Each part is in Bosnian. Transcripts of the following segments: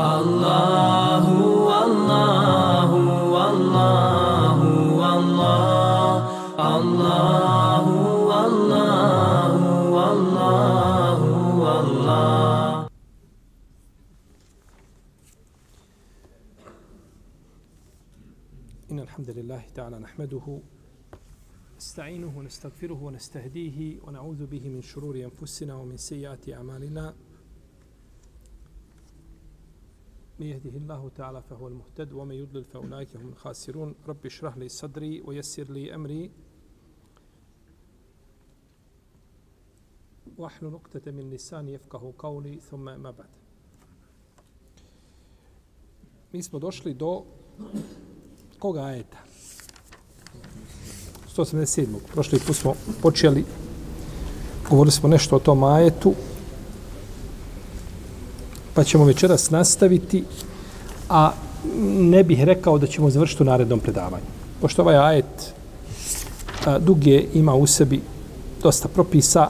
Allahu, Allahu, Allahu, Allah, Allahu, Allahu, Allahu, Allah. إن الحمد لله تعالى نحمده نستعينه ونستغفره ونستهديه ونعوذ به من شرور أنفسنا ومن سيئات أعمالنا من يهده الله تعالى فهو المهتد ومن يضلل فأولئك هم الخاسرون رب اشرح لي صدري ويسر لي أمري واحلل نقطة من لساني يفقه قولي ثم ما بعد Mi smo došli do koga ajeta? 187. Prošli put smo počeli, govorili smo nešto o tom ajetu, pa ćemo večeras nastaviti, a ne bih rekao da ćemo završiti u narednom predavanju. Pošto ovaj ajet a, dug je, ima u sebi dosta propisa,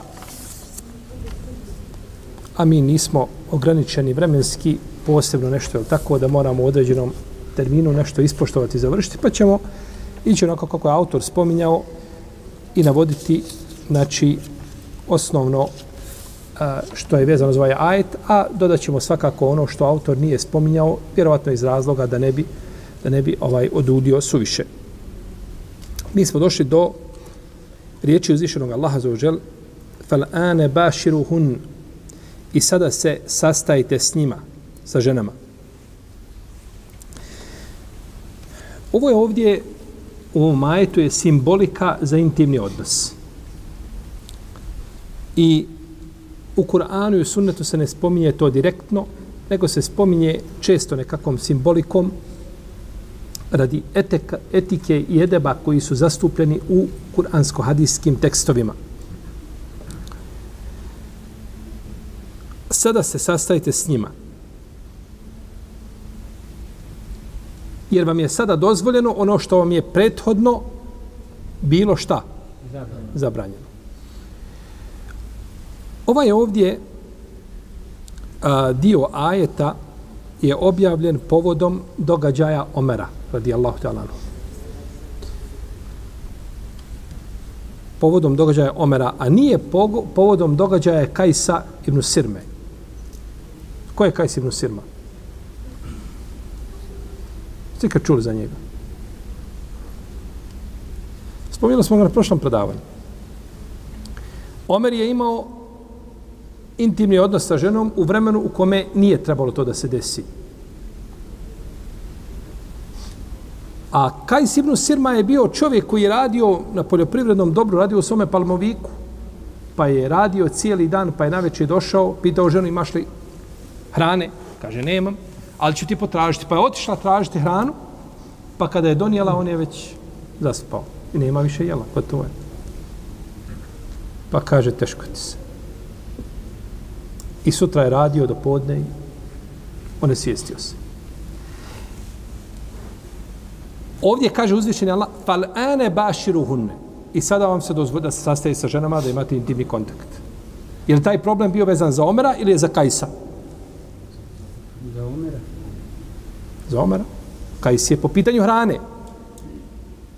a mi nismo ograničeni vremenski, posebno nešto je tako da moramo u određenom terminu nešto ispoštovati i završiti, pa ćemo ići onako kako je autor spominjao i navoditi znači osnovno što je vezano za ovaj ajet, a dodat ćemo svakako ono što autor nije spominjao, vjerovatno iz razloga da ne bi, da ne bi ovaj odudio suviše. Mi smo došli do riječi uzvišenog Allaha za uđel fal بَاشِرُهُنْ i sada se sastajte s njima, sa ženama. Ovo je ovdje u ovom majetu je simbolika za intimni odnos. I u Kur'anu i u sunnetu se ne spominje to direktno, nego se spominje često nekakvom simbolikom radi eteka, etike i edeba koji su zastupljeni u kuransko-hadijskim tekstovima. Sada se sastajte s njima. jer vam je sada dozvoljeno ono što vam je prethodno bilo šta? Zabranjeno. Zabranjeno. Ovaj ovdje a, dio ajeta je objavljen povodom događaja Omera, radijallahu ta'ala. Povodom događaja Omera, a nije povodom događaja Kajsa ibn Sirme. Ko je Kajs ibn Sirma? Ste kad čuli za njega? Spomenuli smo ga na prošlom predavanju. Omer je imao intimni odnos sa ženom u vremenu u kome nije trebalo to da se desi. A Kajs ibn Sirma je bio čovjek koji je radio na poljoprivrednom dobru, radio u svome palmoviku, pa je radio cijeli dan, pa je naveče došao, pitao ženu imaš li hrane? Kaže, nemam ali ću ti potražiti. Pa je otišla tražiti hranu, pa kada je donijela, on je već zaspao. I nema više jela, pa to je. Pa kaže, teško ti se. I sutra je radio do podne i on je se. Ovdje kaže uzvišenje Allah, fal ane baširu hunne. I sada vam se dozvodi da se sastaje sa ženama, da imate intimni kontakt. Je li taj problem bio vezan za Omera ili je za Kajsa? Za Omera. Za Omera. Kajs je po pitanju hrane.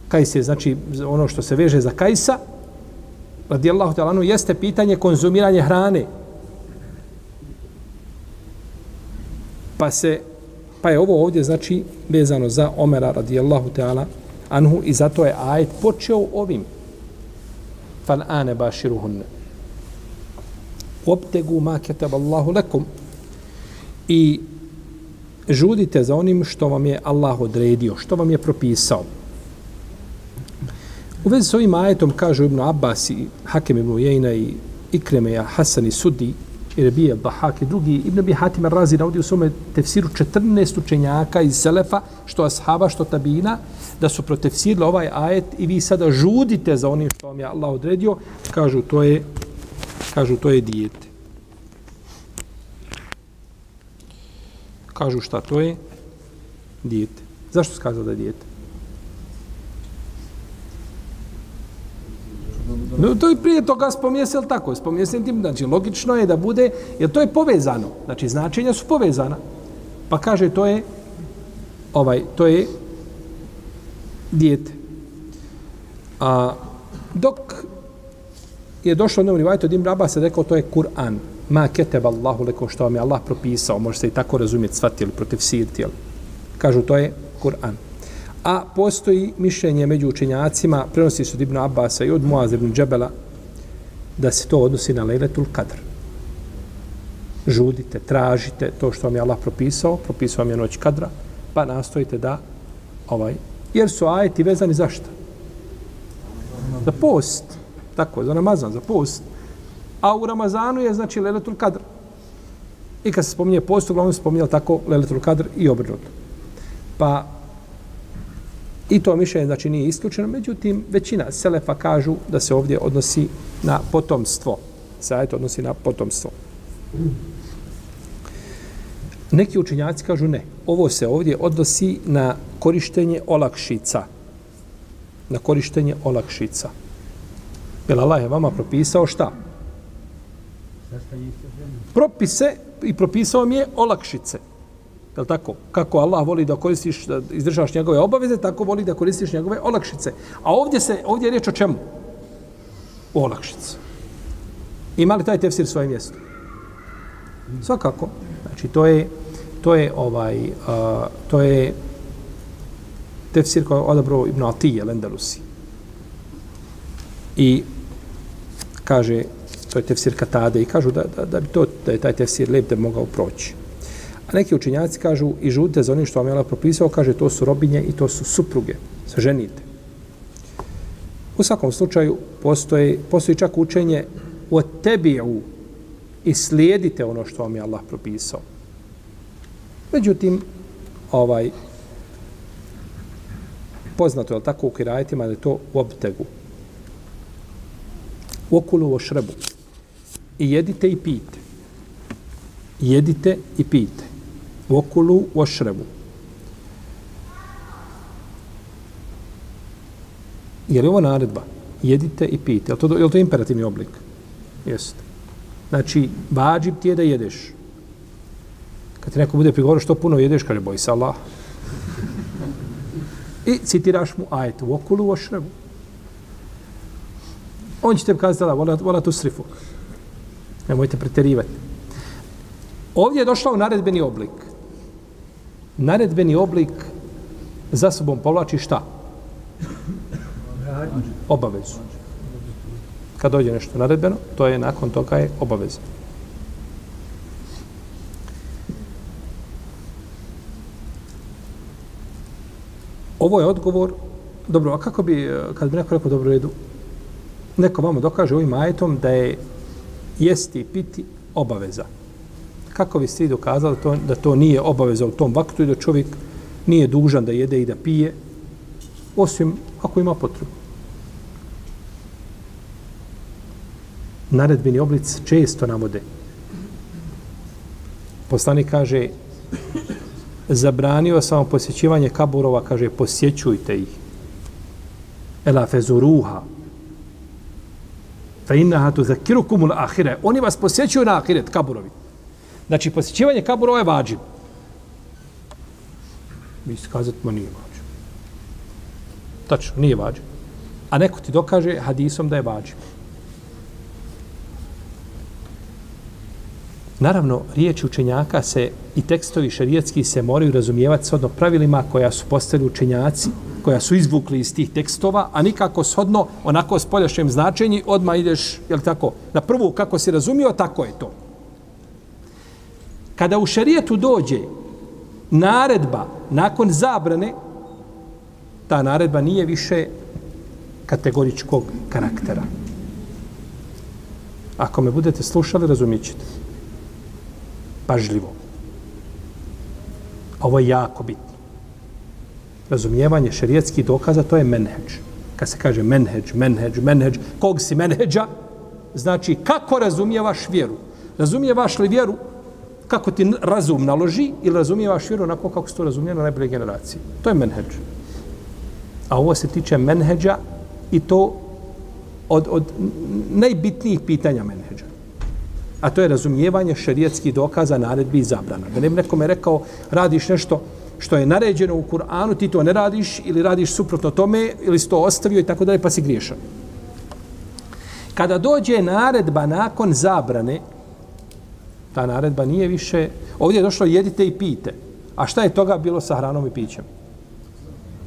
Kajs je, znači, ono što se veže za Kajsa, radijallahu talanu, jeste pitanje konzumiranje hrane. Pa se, pa je ovo ovdje, znači, vezano za Omera, radijallahu ta'ala, anhu, i zato je ajet počeo ovim. Fal ane baširuhun. Obtegu ma ketab Allahu lekum. I žudite za onim što vam je Allah odredio, što vam je propisao. U vezi s ovim ajetom kažu Ibn Abbas i Hakem Ibn Ujejna i Ikreme, Hasan i Sudi, i Rebije, Bahak i drugi, Ibn Abi Hatim Razi navodi u svome tefsiru 14 učenjaka iz Selefa, što ashaba, što tabina, da su protefsirili ovaj ajet i vi sada žudite za onim što vam je Allah odredio, kažu to je, kažu to je dijete. kažu šta to je? Dijete. Zašto se da je dijete? No, to je prije toga spominje se, tako? Spominje se tim, znači, logično je da bude, jer to je povezano. Znači, značenja su povezana. Pa kaže, to je ovaj, to je dijete. A dok je došlo na ovaj rivajtu od Ibn Abbas, rekao, to je Kur'an. Ma keteb Allahu leko što vam je Allah propisao, može se i tako razumjeti, shvatili, protiv sirti, Kažu, to je Kur'an. A postoji mišljenje među učenjacima, prenosi su od Ibn Abasa i od Muaz ibn Džebela, da se to odnosi na Lejletul Kadr. Žudite, tražite to što vam je Allah propisao, propisao vam je noć Kadra, pa nastojite da ovaj, jer su ajeti vezani za šta? Za post. Tako, za Ramazan, za post. A u Ramazanu je, znači, Leletul Kadr. I kad se spominje post, uglavnom se spominje tako Leletul Kadr i obrnuto. Pa, i to mišljenje, znači, nije isključeno. Međutim, većina Selefa kažu da se ovdje odnosi na potomstvo. Se ajet odnosi na potomstvo. Neki učenjaci kažu ne. Ovo se ovdje odnosi na korištenje olakšica. Na korištenje olakšica. Jer Allah je vama propisao šta? Propise i propisao mi je olakšice. Je tako? Kako Allah voli da koristiš, da izdržavaš njegove obaveze, tako voli da koristiš njegove olakšice. A ovdje se, ovdje je riječ o čemu? O olakšice. Ima li taj tefsir svoje mjesto? Svakako. Znači, to je, to je ovaj uh, to je tefsir koji odabro Ibn Atije Lendalusi. I kaže, to je tefsir Katade i kažu da, da, da bi to, da je taj tefsir lep da bi mogao proći. A neki učinjaci kažu i žudite za onim što vam je Allah propisao, kaže to su robinje i to su supruge, sa ženite. U svakom slučaju postoji, postoji čak učenje o tebiju i slijedite ono što vam je Allah propisao. Međutim, ovaj, poznato je tako u kirajetima da je to u obtegu. U okulu o šrebu. I jedite i pijte. Jedite i pijte. Vokulu okulu. Je li ovo naredba? Jedite i pijte. Je li to, je li to imperativni oblik? Jeste. Znači, vađib ti je da jedeš. Kad ti neko bude prigovorio što puno jedeš, kaže, boj se Allah. I citiraš mu ajet u okulu o. On će te kazati, da, vola, vola tu srifu. Nemojte preterivati. Ovdje je došao naredbeni oblik. Naredbeni oblik za sobom povlači šta? Obavezu. Kad dođe nešto naredbeno, to je nakon toga je obaveza. Ovo je odgovor, dobro, a kako bi, kad bi neko rekao dobro redu, neko vamo dokaže ovim ajetom da je jesti i piti obaveza. Kako bi ste dokazali to, da to nije obaveza u tom vaktu i da čovjek nije dužan da jede i da pije, osim ako ima potrebu. Naredbeni oblic često navode. Poslanik kaže, zabranio samo posjećivanje kaburova, kaže, posjećujte ih. Ela fezuruha. Fe innaha tu zakirukumul ahire. Oni vas posjećuju na ahiret, kaburovi. Znači, posjećivanje kaburova je vađiv. Vi ste kazati, ma nije vađiv. Tačno, nije vađiv. A neko ti dokaže hadisom da je vađiv. Naravno, riječi učenjaka se i tekstovi šarijetski se moraju razumijevati shodno pravilima koja su postali učenjaci, koja su izvukli iz tih tekstova, a nikako shodno onako s poljašnjem značenji, odmah ideš, jel tako, na prvu kako si razumio, tako je to. Kada u šarijetu dođe naredba nakon zabrane, ta naredba nije više kategoričkog karaktera. Ako me budete slušali, razumit ćete pažljivo. Ovo je jako bitno. Razumijevanje šerijetskih dokaza, to je menheđ. Kad se kaže menheđ, menheđ, menheđ, kog si menheđa, znači kako razumijevaš vjeru. Razumijevaš li vjeru kako ti razum naloži ili razumijevaš vjeru onako kako se to razumije na najbolje generacije. To je menheđ. A ovo se tiče menheđa i to od, od najbitnijih pitanja menheđa. A to je razumijevanje šerijetskih dokaza, naredbi i zabrana. Da ne bi nekome rekao, radiš nešto što je naređeno u Kur'anu, ti to ne radiš ili radiš suprotno tome ili si to ostavio i tako dalje, pa si griješan. Kada dođe naredba nakon zabrane, ta naredba nije više, ovdje je došlo jedite i pijte. A šta je toga bilo sa hranom i pićem?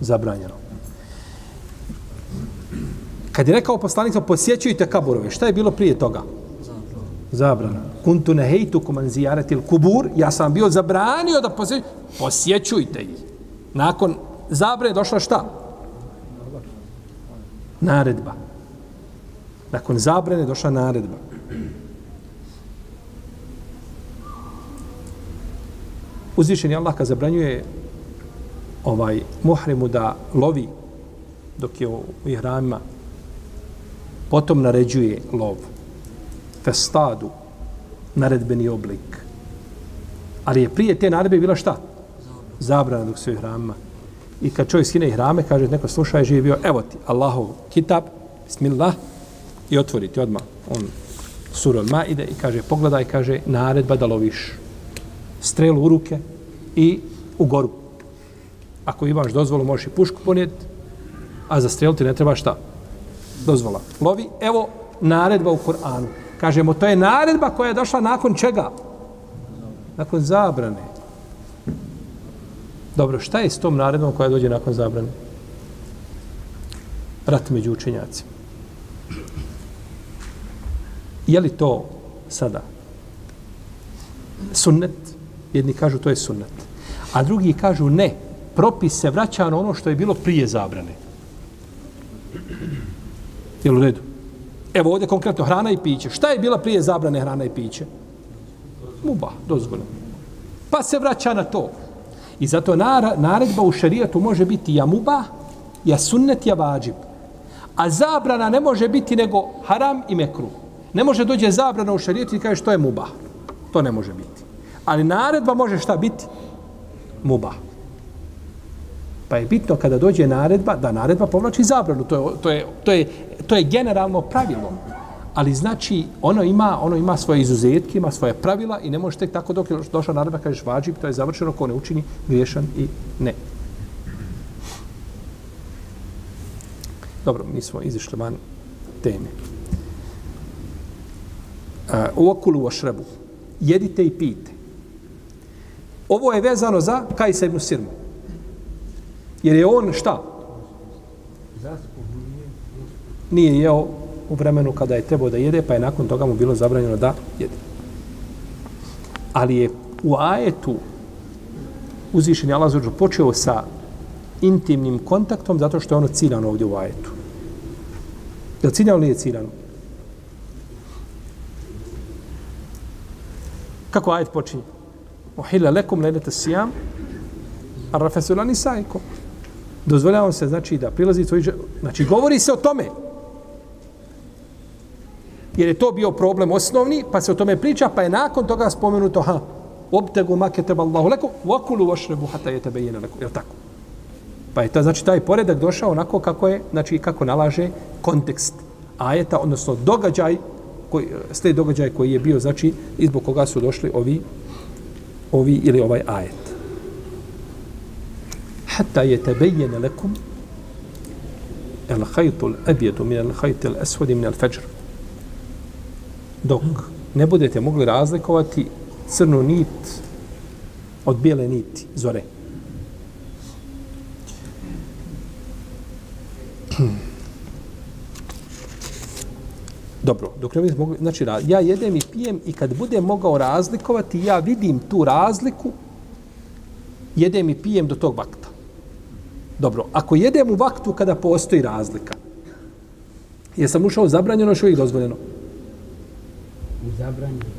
Zabranjeno. Kad je rekao poslanik, posjećujte kaburove, šta je bilo prije toga? Zabrana. Kuntu ne hejtu kuman zijaratil kubur, ja sam bio zabranio da posjećujte, posjećujte ih. Nakon zabrane došla šta? Naredba. Nakon zabrane došla naredba. Uzvišen je Allah kad zabranjuje ovaj muhrimu da lovi dok je u ihramima potom naređuje lov. Festadu naredbeni oblik. Ali je prije te naredbe bila šta? zabrana dok se u ihramima. I kad čovjek skine ihrame kaže neko slušaj živi bio evo ti Allahov kitab bismillah i otvori ti odmah on sura ma ide i kaže pogledaj kaže naredba da loviš strelu u ruke i u goru. Ako imaš dozvolu, možeš i pušku ponijeti, a za strelu ti ne treba šta? Dozvola. Lovi, evo naredba u Koranu. Kažemo, to je naredba koja je došla nakon čega? Nakon zabrane. Dobro, šta je s tom naredbom koja dođe nakon zabrane? Rat među učenjacima. Je li to sada sunnet? Jedni kažu to je sunnet. A drugi kažu ne. Propis se vraća na ono što je bilo prije zabrane. Je u redu? Evo ovdje konkretno hrana i piće. Šta je bila prije zabrane hrana i piće? Muba, dozvoljeno. Pa se vraća na to. I zato naredba u šarijatu može biti ja muba, ja sunnet, ja vađib. A zabrana ne može biti nego haram i mekru. Ne može dođe zabrana u šarijetu i kaže što je muba. To ne može biti. Ali naredba može šta biti? Muba. Pa je bitno kada dođe naredba, da naredba povlači zabranu. To je, to je, to je, to je generalno pravilo. Ali znači, ono ima, ono ima svoje izuzetke, ima svoje pravila i ne možeš tek tako dok je došla naredba, kažeš vađib, to je završeno, ko ne učini, griješan i ne. Dobro, mi smo izišli van teme. Uh, u okulu o šrebu. Jedite i pijte. Ovo je vezano za Kajsa ibn Sirmu. Jer je on šta? Nije jeo u vremenu kada je trebao da jede, pa je nakon toga mu bilo zabranjeno da jede. Ali je u ajetu uzvišen Allah zađu počeo sa intimnim kontaktom zato što je ono ciljano ovdje u ajetu. Je li ciljano ili je ciljano? Kako ajet počinje? Uhilla lekum lejlete sijam, a rafesula sajko. Dozvoljavam se, znači, da prilazi tvoj Znači, govori se o tome. Jer je to bio problem osnovni, pa se o tome priča, pa je nakon toga spomenuto, ha, obtegu maketeba Allahu lekum, vakulu vašrebu hata je tebe jene lekum. Je tako? Pa je to, znači, taj poredak došao onako kako je, znači, kako nalaže kontekst ajeta, odnosno događaj, koji, ste događaj koji je bio, znači, izbog koga su došli ovi ovi ili ovaj ajet. Hatta je tebejene lekum el hajtul ebjedu min el hajtel esvodi min el feđr. Dok ne budete mogli razlikovati crnu nit od bijele niti zore. Dobro, dok ne budete mogli, znači ja jedem i pijem i kad budem mogao razlikovati, ja vidim tu razliku, jedem i pijem do tog vakta. Dobro, ako jedem u vaktu kada postoji razlika, jesam ušao zabranjeno, što je dozvoljeno? U zabranjeno.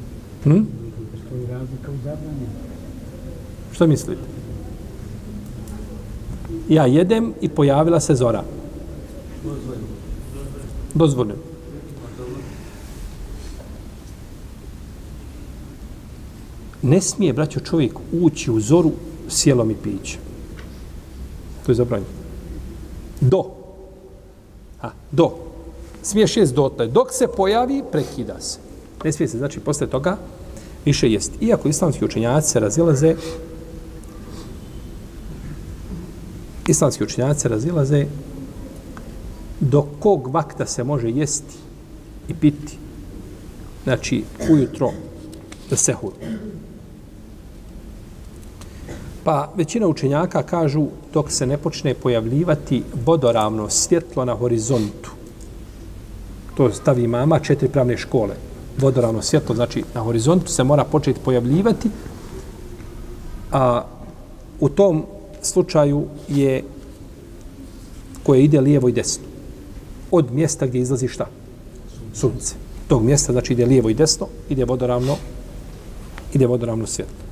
Hm? Postoji razlika u zabranjeno. Što mislite? Ja jedem i pojavila se zora. Dozvoljeno. Dozvoljeno. Ne smije, braćo, čovjek ući u zoru sjelom i pićem. To je zabranjeno. Do. Ha, do. Smiješ jest dotle. Dok se pojavi, prekida se. Ne smije se, znači, posle toga više jest. Iako islamski učenjaci se razilaze, islamski učenjaci se razilaze do kog vakta se može jesti i piti. Znači, ujutro da se. Pa većina učenjaka kažu dok se ne počne pojavljivati vodoravno svjetlo na horizontu. To stavi mama četiri pravne škole. Vodoravno svjetlo, znači na horizontu se mora početi pojavljivati. A u tom slučaju je koje ide lijevo i desno. Od mjesta gdje izlazi šta? Sunce. Tog mjesta znači ide lijevo i desno, ide vodoravno, ide vodoravno svjetlo.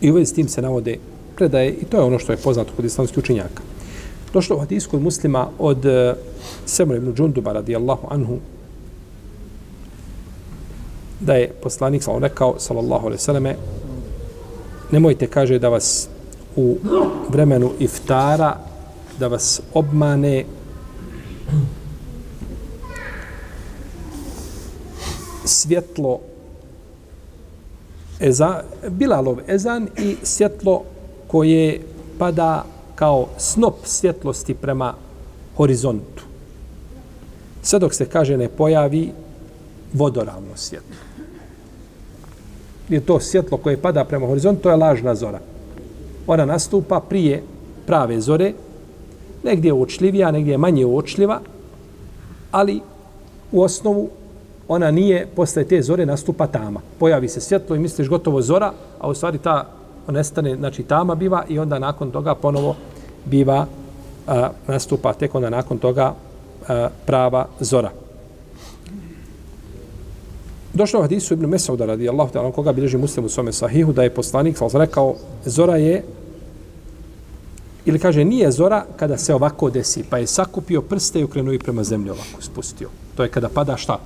I uvijek s tim se navode predaje i to je ono što je poznato kod islamskih učenjaka. Došlo u hadisku od muslima od eh, uh, Semur ibn Džunduba radijallahu anhu da je poslanik sallallahu rekao sallallahu alejhi ve selleme nemojte kaže da vas u vremenu iftara da vas obmane svjetlo eza, Bilalov ezan i svjetlo koje pada kao snop svjetlosti prema horizontu. Sve dok se kaže ne pojavi vodoravno svjetlo. Je to svjetlo koje pada prema horizontu, to je lažna zora. Ona nastupa prije prave zore, negdje je uočljivija, negdje je manje uočljiva, ali u osnovu ona nije posle te zore nastupa tama. Pojavi se svjetlo i misliš gotovo zora, a u stvari ta nestane, znači tama biva i onda nakon toga ponovo biva a, nastupa tek onda nakon toga a, prava zora. Došlo u hadisu Ibn Mesauda radi ta'ala koga bilježi muslim u svome sahihu, da je poslanik, sal rekao, zora je, ili kaže, nije zora kada se ovako desi, pa je sakupio prste i okrenuo i prema zemlji ovako spustio. To je kada pada šta?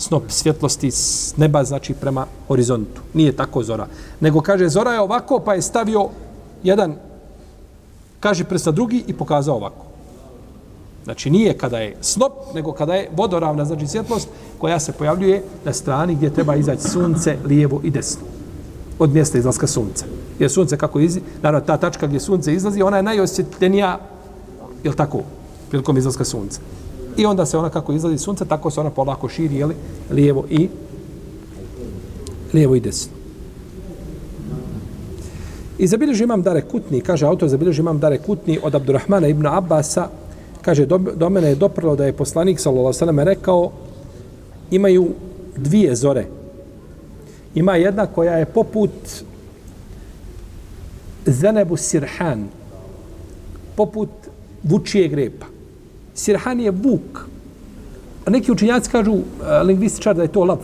Snop svjetlosti s neba, znači prema horizontu. Nije tako zora. Nego kaže, zora je ovako, pa je stavio jedan, kaže prsta drugi i pokazao ovako. Znači nije kada je snop, nego kada je vodoravna, znači svjetlost koja se pojavljuje na strani gdje treba izaći sunce lijevo i desno. Od mjesta izlaska sunca. Jer sunce kako izlazi, naravno ta tačka gdje sunce izlazi, ona je najosjetljenija, je tako, prilikom izlaska sunca. I onda se ona kako izlazi sunce, tako se ona polako širi, jeli, lijevo i lijevo i desno. I zabilježi imam Dare Kutni, kaže autor, zabilježi imam Dare Kutni od Abdurrahmana ibn Abbasa, kaže, do, do mene je doprlo da je poslanik, sallallahu sallam, rekao, imaju dvije zore. Ima jedna koja je poput Zenebu Sirhan, poput vučije grepa. Sirhan je vuk. A neki učinjaci kažu, e, lingvističar, da je to lav.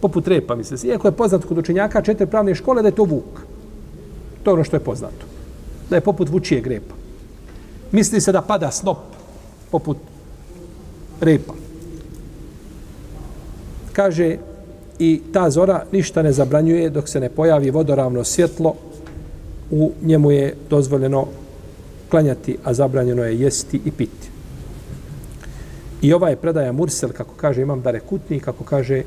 Poput repa, misle se. Iako je poznat kod učinjaka četiri pravne škole, da je to vuk. To je ono što je poznato. Da je poput vučijeg repa. Misli se da pada snop poput repa. Kaže, i ta zora ništa ne zabranjuje dok se ne pojavi vodoravno svjetlo, u njemu je dozvoljeno klanjati, a zabranjeno je jesti i piti. I ova je predaja Mursel, kako kaže imam Dare Kutni, kako kaže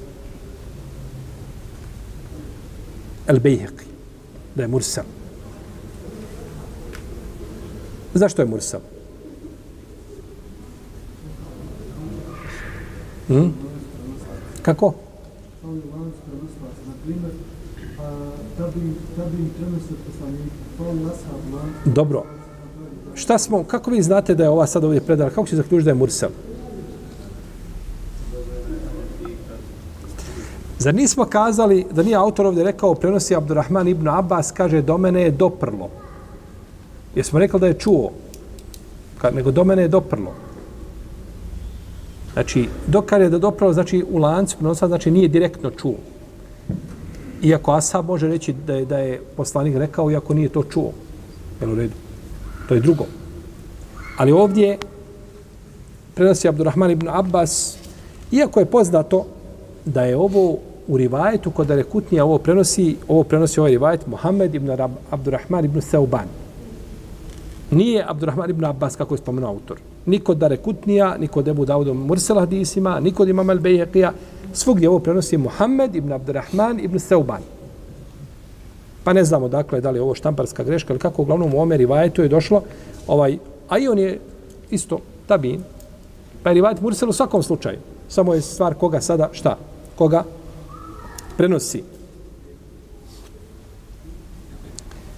El Bejheqi, da je Mursel. Zašto je Mursel? Hm? Kako? Dobro. Šta smo, kako vi znate da je ova sad ovdje predala? Kako će zaključiti da je Mursel? Zar nismo kazali, da nije autor ovdje rekao, prenosi Abdurrahman ibn Abbas, kaže, do mene je doprlo. Jesmo rekli da je čuo, ka, nego do mene je doprlo. Znači, dokar je da doprlo, znači u lancu prenosa, znači nije direktno čuo. Iako Asa može reći da je, da je poslanik rekao, iako nije to čuo. Jel u redu? To je drugo. Ali ovdje prenosi Abdurrahman ibn Abbas, iako je poznato da je ovo u rivajetu kod Arekutnija ovo prenosi, ovo prenosi ovaj rivajet Mohamed ibn Rab, Abdurrahman ibn Seuban. Nije Abdurrahman ibn Abbas, kako je spomenuo autor. Ni kod Rekutnija, niko ni kod Ebu Daudom Mursel hadisima, ni kod Imam al-Bejheqija. Svugdje ovo prenosi Muhammed ibn Abdurrahman ibn Seuban. Pa ne znamo dakle da li je ovo štamparska greška ili kako uglavnom u Omer i je došlo. Ovaj, a i on je isto tabin. Pa je Rivajet Mursel u svakom slučaju. Samo je stvar koga sada, šta? Koga prenosi.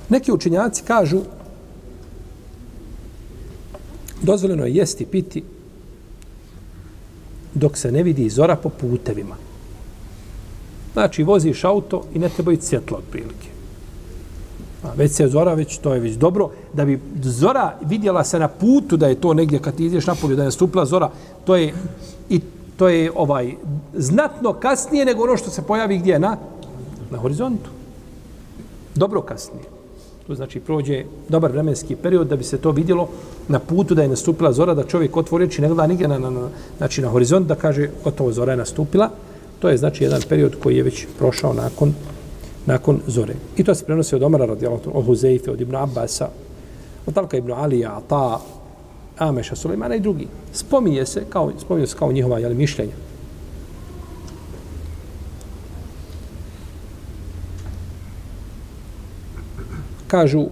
Neki učinjaci kažu dozvoljeno je jesti piti dok se ne vidi zora po putevima. Znači, voziš auto i ne treba i cjetla otprilike. A već se zora, već to je već dobro. Da bi zora vidjela se na putu da je to negdje kad ti ideš napolje, da je nastupila zora, to je i to je ovaj znatno kasnije nego ono što se pojavi gdje na na horizontu. Dobro kasnije. To znači prođe dobar vremenski period da bi se to vidjelo na putu da je nastupila zora, da čovjek otvori oči ne gleda nigdje na, na, na, znači na horizont da kaže gotovo zora je nastupila. To je znači jedan period koji je već prošao nakon nakon zore. I to se prenosi od Omara radijallahu od Huzeife, od Ibn Abbasa, od Talka Ibn Alija, Ata, Ameša, Sulejmana i drugi. Spominje se kao, spominje se kao njihova jeli, mišljenja. Kažu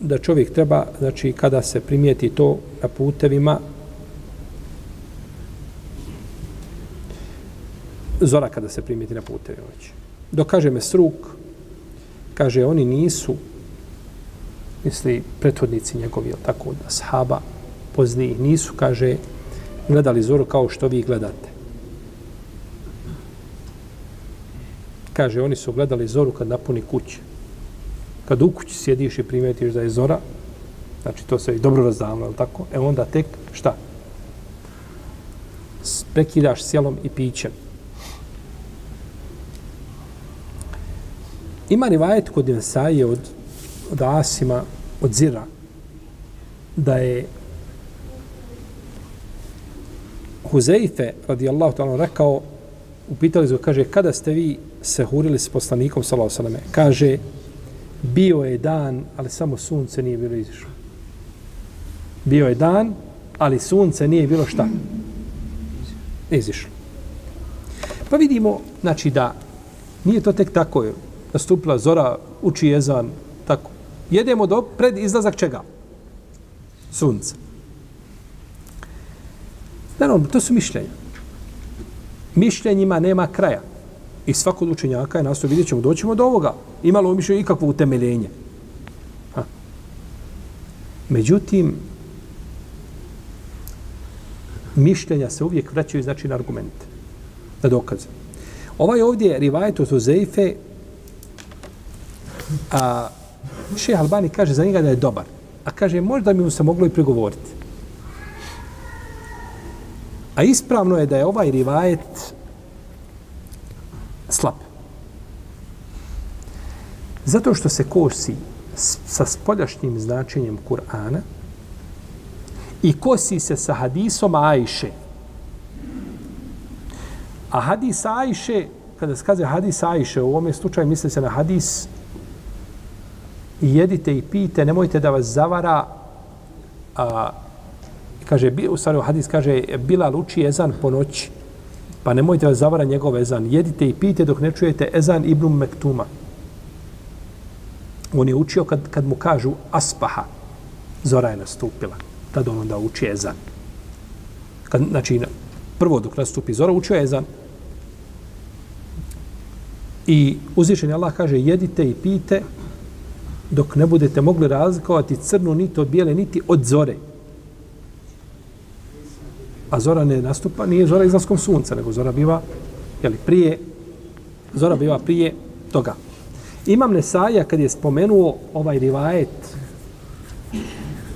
da čovjek treba, znači kada se primijeti to na putevima, zora kada se primijeti na putevima već. Dok kaže me sruk, kaže oni nisu, misli prethodnici njegovi, tako da sahaba pozni nisu, kaže, gledali zoru kao što vi gledate. Kaže, oni su gledali zoru kad napuni kuće. Kad u kući sjediš i primetiš da je zora, znači to se i dobro razdavno, je tako? E onda tek, šta? Prekidaš sjelom i pićem. Ima rivajet kod Nesaje od, od Asima, od Zira, da je Huzeife, radijallahu ta'ala, rekao, upitali su, kaže, kada ste vi se hurili s poslanikom, salao salame? kaže, bio je dan, ali samo sunce nije bilo izišlo. Bio je dan, ali sunce nije bilo šta? Izišlo. Pa vidimo, znači da nije to tek tako, nastupila zora, uči jezan, tako. Jedemo do pred izlazak čega? Sunca. Naravno, to su mišljenja. Mišljenjima nema kraja. I svako od učenjaka je nastoje, vidjet ćemo, doćemo do ovoga. Imalo mišljenje ikakvo utemeljenje. Ha. Međutim, mišljenja se uvijek vraćaju znači na argumente, na dokaze. Ovaj ovdje rivajet od Uzeife a Šeha Albani kaže za njega da je dobar. A kaže, možda mi mu se moglo i prigovoriti. A ispravno je da je ovaj rivajet slab. Zato što se kosi sa spoljašnjim značenjem Kur'ana i kosi se sa hadisom Ajše. A hadis Ajše, kada se kaže hadis Ajše, u ovom slučaju misli se na hadis i jedite i pijte, nemojte da vas zavara a, kaže, u stvari hadis kaže, bila uči ezan po noći, pa nemojte vas zavara njegov ezan. Jedite i pijte dok ne čujete ezan Ibn Mektuma. On je učio kad, kad mu kažu aspaha, zora je nastupila. Tad on onda uči ezan. Kad, znači, prvo dok nastupi zora, učio je ezan. I uzvišen Allah kaže, jedite i pijte dok ne budete mogli razlikovati crnu niti od bijele niti od zore. A zora ne nastupa, nije zora izlaskom sunca, nego zora biva jeli, prije, zora biva prije toga. Imam Nesaja kad je spomenuo ovaj rivajet,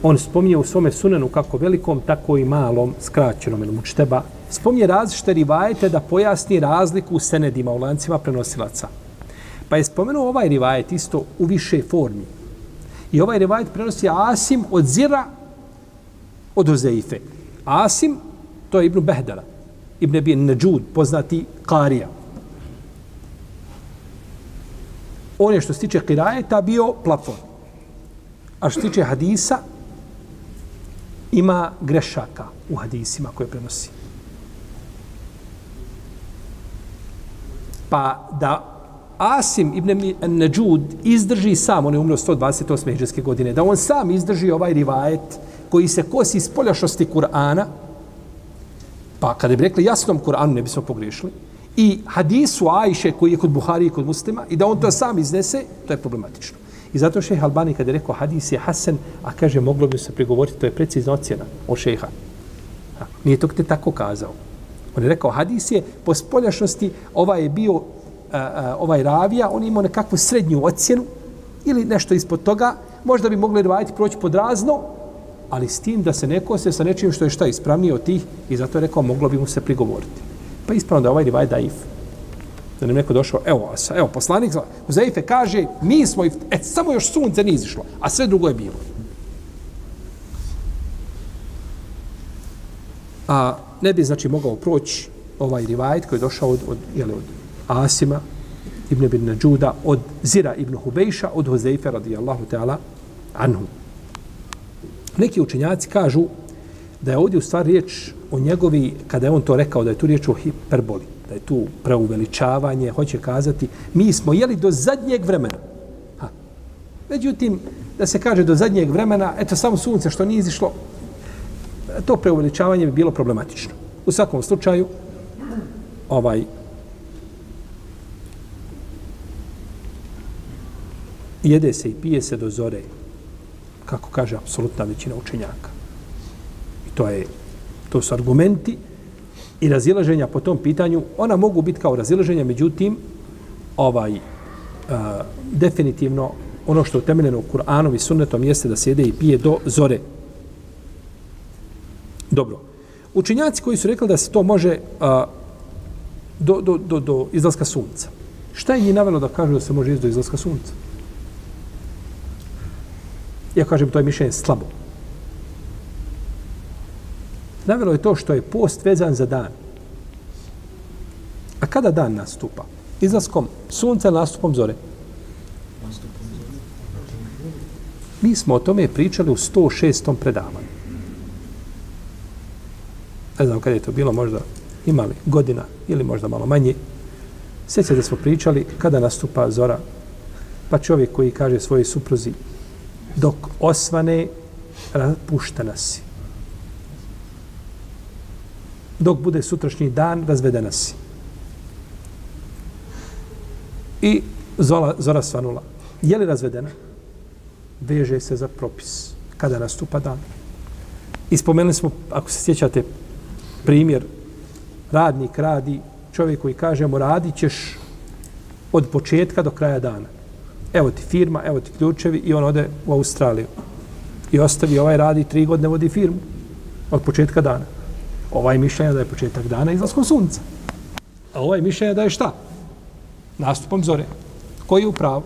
on spominje u svome sunenu kako velikom, tako i malom, skraćenom ili mučteba, spominje različite rivajete da pojasni razliku u senedima, u lancima prenosilaca. Pa je spomenuo ovaj rivajet isto u više formi. I ovaj rivajet prenosi Asim od Zira od Ozeife. Asim, to je Ibn Behdara. Ibn Ebin Neđud, poznati Karija. On je što se tiče kirajeta bio plafon. A što se tiče hadisa, ima grešaka u hadisima koje prenosi. Pa da Asim ibn Nađud izdrži sam, on je umro 128. hijđarske godine, da on sam izdrži ovaj rivajet koji se kosi s poljašosti Kur'ana, pa kada bi rekli jasnom Kur'anu ne bismo pogriješili, i hadisu Ajše koji je kod Buhari i kod muslima, i da on to sam iznese, to je problematično. I zato šeha Albani kada je rekao hadis je hasen, a kaže moglo bi se prigovoriti, to je precizna ocjena o šeha. Ha, nije to te tako kazao. On je rekao hadis je po spoljašnosti, ovaj je bio a, a, ovaj ravija, on imao nekakvu srednju ocjenu ili nešto ispod toga, možda bi mogli rivajati proći pod razno, ali s tim da se neko se sa nečim što je šta ispravnije od tih i zato je rekao moglo bi mu se prigovoriti. Pa ispravno da ovaj rivaj daif. Da nam neko došao, evo, evo poslanik Uzeife kaže, mi smo, e, samo još sunce nije izišlo, a sve drugo je bilo. A ne bi, znači, mogao proći ovaj rivajet koji je došao od, od, jeli, od Asima, Ibn Ibn Nađuda, od Zira Ibn Hubejša, od Huzeife radijallahu ta'ala anhu. Neki učenjaci kažu da je ovdje u stvari riječ o njegovi, kada je on to rekao, da je tu riječ o hiperboli, da je tu preuveličavanje, hoće kazati, mi smo jeli do zadnjeg vremena. Ha. Međutim, da se kaže do zadnjeg vremena, eto samo sunce što nije izišlo, to preuveličavanje bi bilo problematično. U svakom slučaju, ovaj, jede se i pije se do zore, kako kaže apsolutna većina učenjaka. I to je to su argumenti i razilaženja po tom pitanju. Ona mogu biti kao razilaženja, međutim, ovaj, a, definitivno ono što je utemeljeno u Kur'anom i sunnetom jeste da sjede i pije do zore. Dobro. Učenjaci koji su rekli da se to može a, do, do, do, do izlaska sunca. Šta je njih navelo da kažu da se može izdo do izlaska sunca? Ja kažem, to je mišljenje slabo. Navjelo je to što je post vezan za dan. A kada dan nastupa? Izlaskom sunca nastupom zore? Mi smo o tome pričali u 106. predavanju. Ne znam kada je to bilo, možda imali godina ili možda malo manje. Sjeća da smo pričali kada nastupa zora, pa čovjek koji kaže svojoj supruzi, dok osvane, pušta si. Dok bude sutrašnji dan, razvedena si. I zola, zora svanula. Je li razvedena? Veže se za propis. Kada nastupa dan? Ispomenuli smo, ako se sjećate, primjer, radnik radi, čovjek koji kaže mu radit ćeš od početka do kraja dana evo ti firma, evo ti ključevi i on ode u Australiju. I ostavi ovaj radi tri godine vodi firmu od početka dana. Ovaj mišljenja da je početak dana izlaskom sunca. A ovaj mišljenja da je šta? Nastupom zore. Koji je u pravu?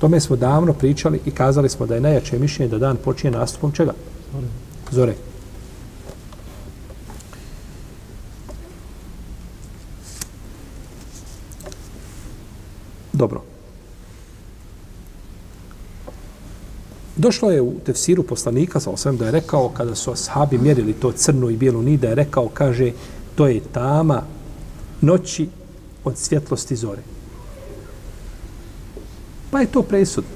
Tome smo davno pričali i kazali smo da je najjače mišljenje da dan počinje nastupom čega? Zore. Zore. Dobro. Došlo je u tefsiru poslanika, sa osvijem da je rekao, kada su ashabi mjerili to crnu i bijelu ni, da je rekao, kaže, to je tama noći od svjetlosti zore. Pa je to presudno.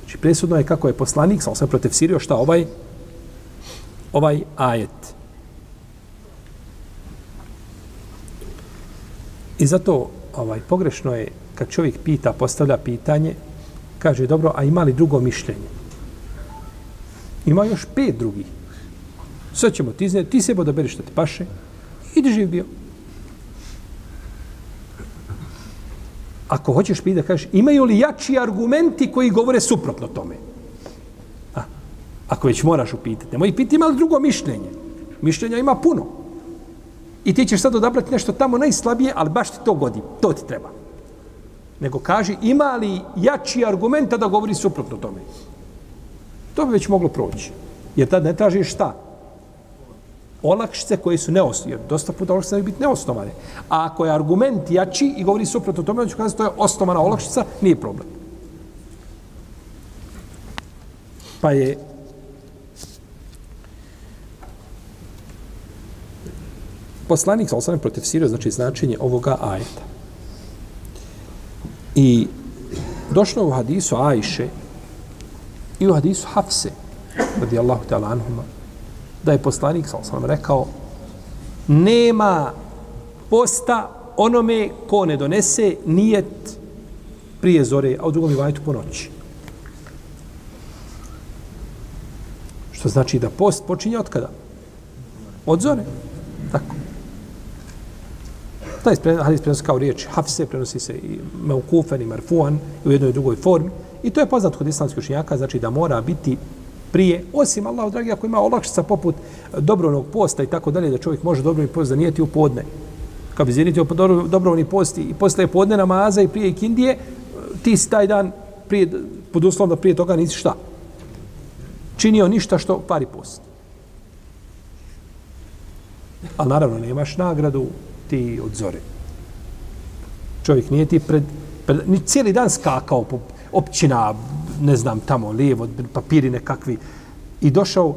Znači, presudno je kako je poslanik, sa osvijem protefsirio, šta ovaj, ovaj ajet. I zato ovaj pogrešno je kad čovjek pita, postavlja pitanje, kaže, dobro, a ima li drugo mišljenje? Ima još pet drugih. Sad ćemo ti, izneti, ti sebo odaberi što ti paše, idi živ bio. Ako hoćeš pita, da kažeš, imaju li jači argumenti koji govore suprotno tome? A, ako već moraš upitati, nemoj piti ima li drugo mišljenje. Mišljenja ima puno. I ti ćeš sad odabrati nešto tamo najslabije, ali baš ti to godi. To ti treba nego kaže ima li jači argumenta da govori suprotno tome. To bi već moglo proći. Jer tad ne traži šta? Olakšice koje su neosnovane. Dosta puta olakšice ne biti neosnovane. A ako je argument jači i govori suprotno tome, onda ću kazati to je osnovana olakšica, nije problem. Pa je poslanik sa osam protefsirio znači značenje ovoga ajeta. I došlo u hadisu Ajše i u hadisu Hafse radijallahu ta'ala anhuma da je poslanik sal sam rekao nema posta onome ko ne donese nijet prije zore, a u drugom rivajetu po noći. Što znači da post počinje od kada? Od zore. Tako. Taj hadis prenosi kao riječ hafse, prenosi se i meukufen i marfuan u jednoj i drugoj formi. I to je poznat kod islamskih učenjaka, znači da mora biti prije, osim Allah, dragi, ako ima olakšica poput e, dobrovnog posta i tako dalje, da čovjek može dobrovni post zanijeti u podne. Kad bi zanijeti dobrovni post i posle podne namaza i prije ikindije, e, ti si taj dan prije, pod uslovom da prije toga nisi šta? Činio ništa što pari post. Ali naravno nemaš nagradu ti od zore. Čovjek nije ti pred, pred ni cijeli dan skakao po općina, ne znam, tamo, lijevo, papiri nekakvi. I došao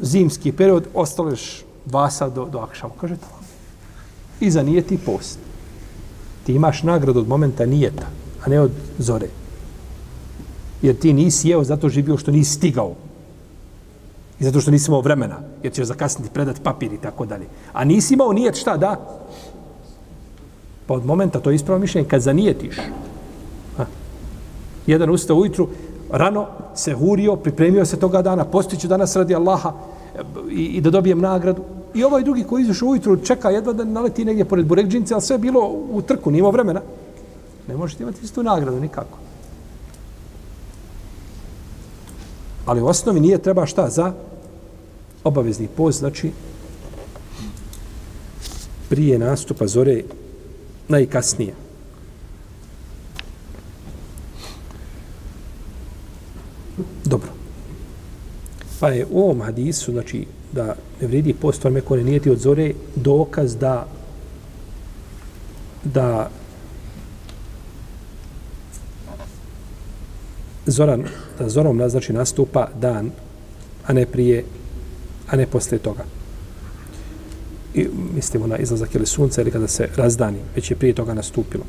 zimski period, ostalo još vasa do, do akšama. Kaže to. I za nije ti post. Ti imaš nagradu od momenta nijeta, a ne od zore. Jer ti nisi jeo zato živio što nisi stigao. I zato što nisi imao vremena, jer ćeš zakasniti predati papir i tako dalje. A nisi imao nijet šta da? Pa od momenta, to je ispravo mišljenje, kad zanijetiš, jedan ustao ujutru, rano se hurio, pripremio se toga dana, postiću danas radi Allaha i, i da dobijem nagradu. I ovaj drugi koji izašao ujutru čeka jedva da naleti negdje pored burekđince, ali sve je bilo u trku, nije vremena. Ne možete imati istu nagradu nikako. Ali u osnovi nije treba šta za obavezni post, znači prije nastupa zore najkasnije. Dobro. Pa je u ovom hadisu, znači, da ne vredi post onome ko ne nijeti od zore, dokaz da da zoran, da zorom naznači nastupa dan, a ne prije, a ne posle toga. I mislimo na izlazak ili sunca ili kada se razdani, već je prije toga nastupilo.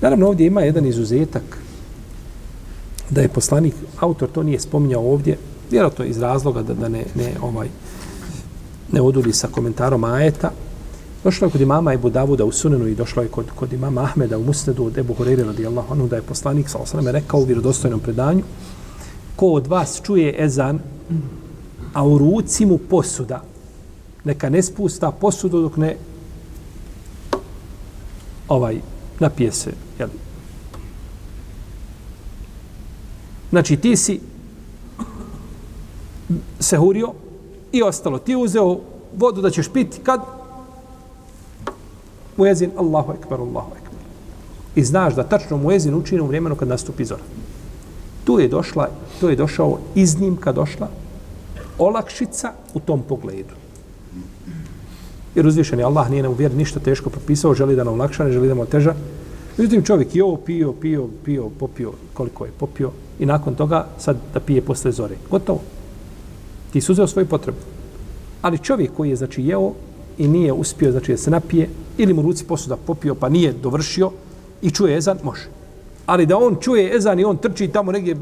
Naravno, ovdje ima jedan izuzetak da je poslanik, autor to nije spominjao ovdje, vjerojatno iz razloga da, da ne, ne, ovaj, ne oduli sa komentarom ajeta, Došlo je kod imama Ebu Davuda u Sunenu i došlo je kod, kod imama Ahmeda u Musnedu od Ebu Horeire radijallahu anhu da je poslanik sa osrame rekao u vjerodostojnom predanju ko od vas čuje ezan a u ruci mu posuda neka ne spusta posudu dok ne ovaj napije se jel? znači ti si se hurio i ostalo ti uzeo vodu da ćeš piti kad muezin Allahu ekber, Allahu ekber. I znaš da tačno muezin učini u vremenu kad nastupi zora. Tu je došla, tu je došao iznimka došla, olakšica u tom pogledu. Jer uzvišeni Allah nije nam u vjeri ništa teško propisao, želi da nam olakša, ne želi da nam oteža. Međutim, čovjek je ovo pio, pio, pio, popio, koliko je popio, i nakon toga sad da pije posle zore. Gotovo. Ti su uzeo svoju potrebu. Ali čovjek koji je, znači, jeo i nije uspio, znači, da se napije, ili mu ruci posuda popio pa nije dovršio i čuje ezan, može. Ali da on čuje ezan i on trči tamo negdje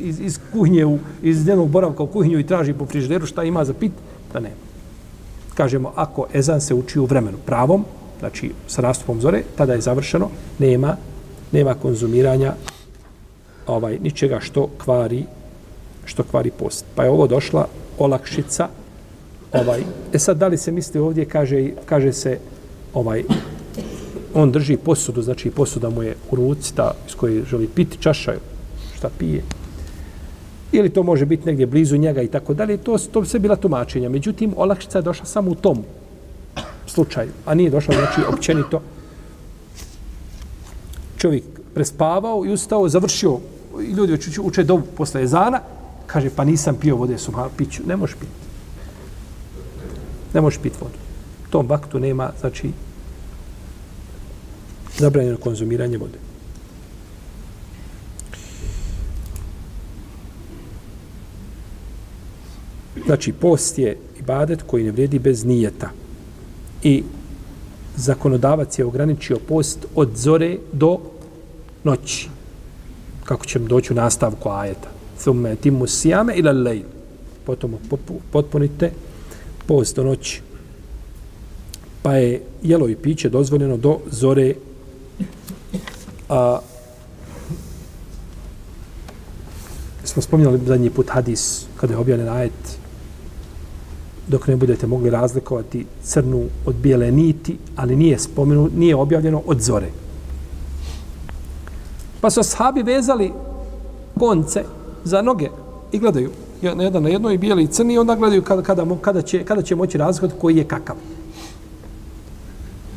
iz, iz kuhnje, u, iz dnevnog boravka u kuhinju i traži po frižderu šta ima za pit, da nema. Kažemo, ako ezan se uči u vremenu pravom, znači sa nastupom zore, tada je završeno, nema, nema konzumiranja ovaj ničega što kvari što kvari post. Pa je ovo došla olakšica ovaj e sad da li se misli ovdje kaže kaže se ovaj on drži posudu, znači posuda mu je u ruci ta iz koje želi piti čaša, šta pije. Ili to može biti negdje blizu njega i tako dalje, to to sve bila tumačenja. Međutim, olakšica je došla samo u tom slučaju, a nije došla znači općenito čovjek prespavao i ustao, završio i ljudi već uče dobu posle ezana, kaže, pa nisam pio vode, sam piću. Ne možeš piti. Ne možeš piti vodu. Tom vaktu nema, znači, zabranjeno konzumiranje vode. Znači, post je ibadet koji ne vrijedi bez nijeta. I zakonodavac je ograničio post od zore do noći. Kako ćemo doći u nastavku ajeta. Thumme timu sijame ila lejl. Potom potpunite post do noći. Pa je jelo i piće dozvoljeno do zore a, smo spominjali zadnji put hadis kada je objavljen ajet dok ne budete mogli razlikovati crnu od bijele niti, ali nije spomenu, nije objavljeno od zore. Pa su ashabi vezali konce za noge i gledaju na jedan na jednoj bijeli i crni i onda gledaju kada, kada, kada, će, kada će moći razlikovati koji je kakav.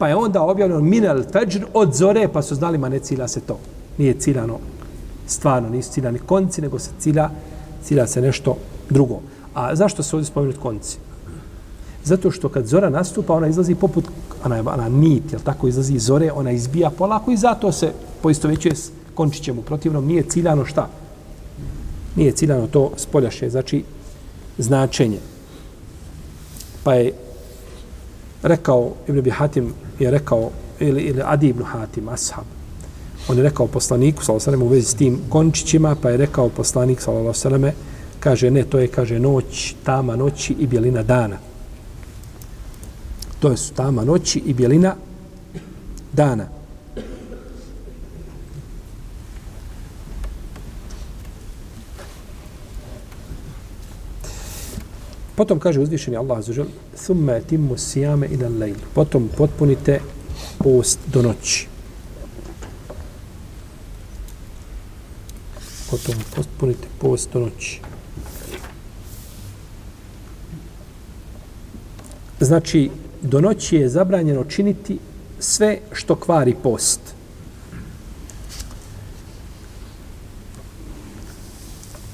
Pa je onda objavljeno minel fajr od zore, pa su znali, ma ne cilja se to. Nije ciljano stvarno, nisu ciljani konci, nego se cilja, cilja se nešto drugo. A zašto se ovdje spomenuti konci? Zato što kad zora nastupa, ona izlazi poput, ona, ona nit, jel tako, izlazi iz zore, ona izbija polako i zato se poisto veće s končićem u protivnom. Nije ciljano šta? Nije ciljano to spoljašnje, znači značenje. Pa je rekao, Ibn Hatim je rekao, ili, ili Adi ibn Hatim, ashab, on je rekao poslaniku, sallallahu u vezi s tim končićima, pa je rekao poslanik, sallallahu kaže, ne, to je, kaže, noć, tama noći i bjelina dana. To je su tama noći i bjelina dana. Potom kaže uzvišeni Allah azuđel, thumma timu sijame ila lejl. Potom potpunite post do noći. Potom potpunite post do noći. Znači, do noći je zabranjeno činiti sve što kvari post.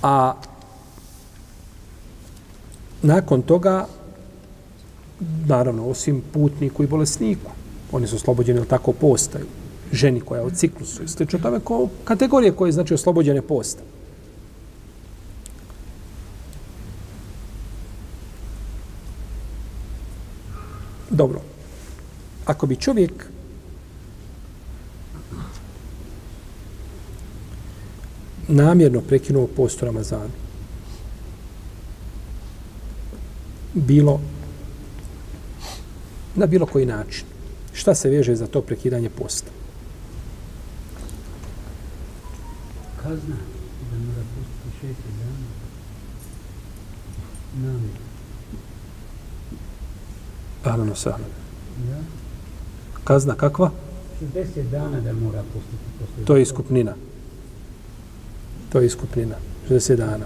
A nakon toga, naravno, osim putniku i bolesniku, oni su oslobođeni ili tako postaju. Ženi koja je od ciklusu i slično tome, ko, kategorije koje znači oslobođene posta. Dobro. Ako bi čovjek namjerno prekinuo post u Ramazanu, bilo na bilo koji način. Šta se veže za to prekidanje posta? Kazna da mora pustiti šest dana. Namjerno. Ahlan sahlan. Ja? Kazna kakva? 60 dana da mora pustiti posle. To je iskupnina. To je iskupnina. 60 dana.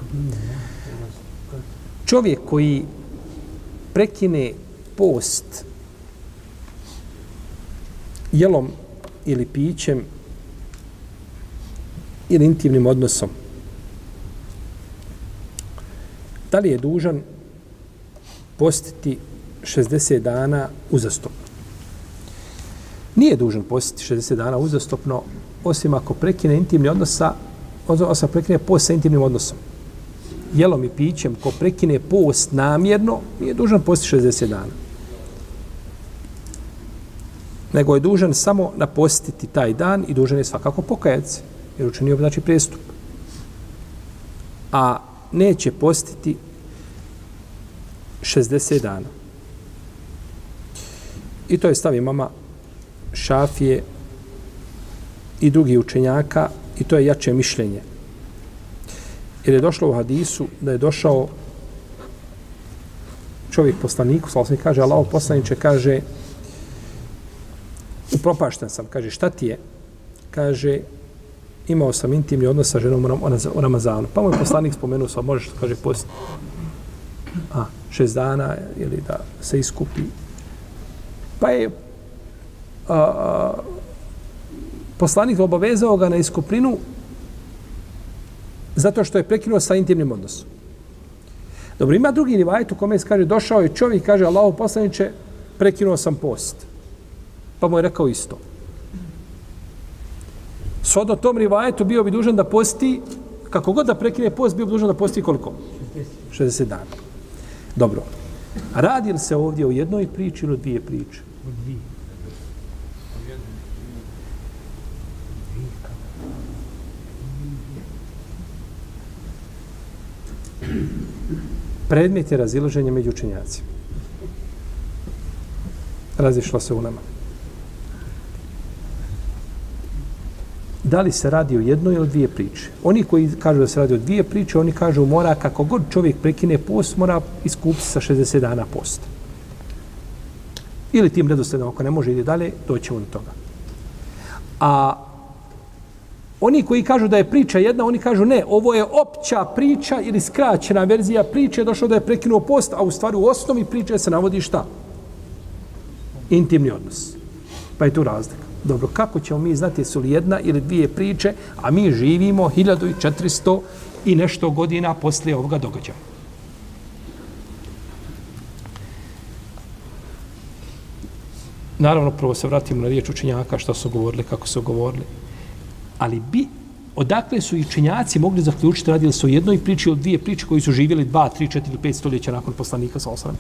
Čovjek koji prekine post jelom ili pićem ili intimnim odnosom. Da li je dužan postiti 60 dana uzastopno. Nije dužan postiti 60 dana uzastopno, osim ako prekine intimni odnos sa, osim prekine post sa intimnim odnosom. Jelom i pićem, ko prekine post namjerno, nije dužan posti 60 dana. Nego je dužan samo napostiti taj dan i dužan je svakako pokajac, jer učinio znači prestup. A neće postiti 60 dana. I to je stav imama Šafije i drugi učenjaka i to je jače mišljenje. Jer je došlo u hadisu da je došao čovjek poslaniku, svala kaže, Allah poslaniče kaže, upropašten sam, kaže, šta ti je? Kaže, imao sam intimni odnos sa ženom u Ramazanu. Pa moj poslanik spomenuo sam, možeš, kaže, post a, šest dana ili da se iskupi Pa je a, a, poslanik obavezao ga na iskuplinu zato što je prekinuo sa intimnim odnosom. Dobro, ima drugi rivajet u kome se kaže, došao je čovjek kaže, Allaho poslaniče, prekinuo sam post. Pa mu je rekao isto. Sodno tom rivajetu bio bi dužan da posti, kako god da prekine post, bio bi dužan da posti koliko? 60 dana. Dobro. Radi li se ovdje o jednoj priči ili o dvije priče? Od dvije. Predmet je razilaženje među učenjacima. Razišla se u nama. Da li se radi o jednoj ili dvije priče? Oni koji kažu da se radi o dvije priče, oni kažu mora kako god čovjek prekine post, mora iskupiti sa 60 dana posta. Ili tim redosledom, ako ne može ide dalje, doće on toga. A oni koji kažu da je priča jedna, oni kažu ne, ovo je opća priča ili skraćena verzija priče, došlo da je prekinuo post, a u stvari u osnovi priče se navodi šta? Intimni odnos. Pa je tu razlika. Dobro, kako ćemo mi znati su li jedna ili dvije priče, a mi živimo 1400 i nešto godina poslije ovoga događaja. Naravno, prvo se vratimo na riječ učenjaka, što su govorili, kako su govorili. Ali bi, odakle su i činjaci mogli zaključiti, radili su o jednoj priči ili dvije priče koji su živjeli dva, tri, četiri, pet stoljeća nakon poslanika sa osram.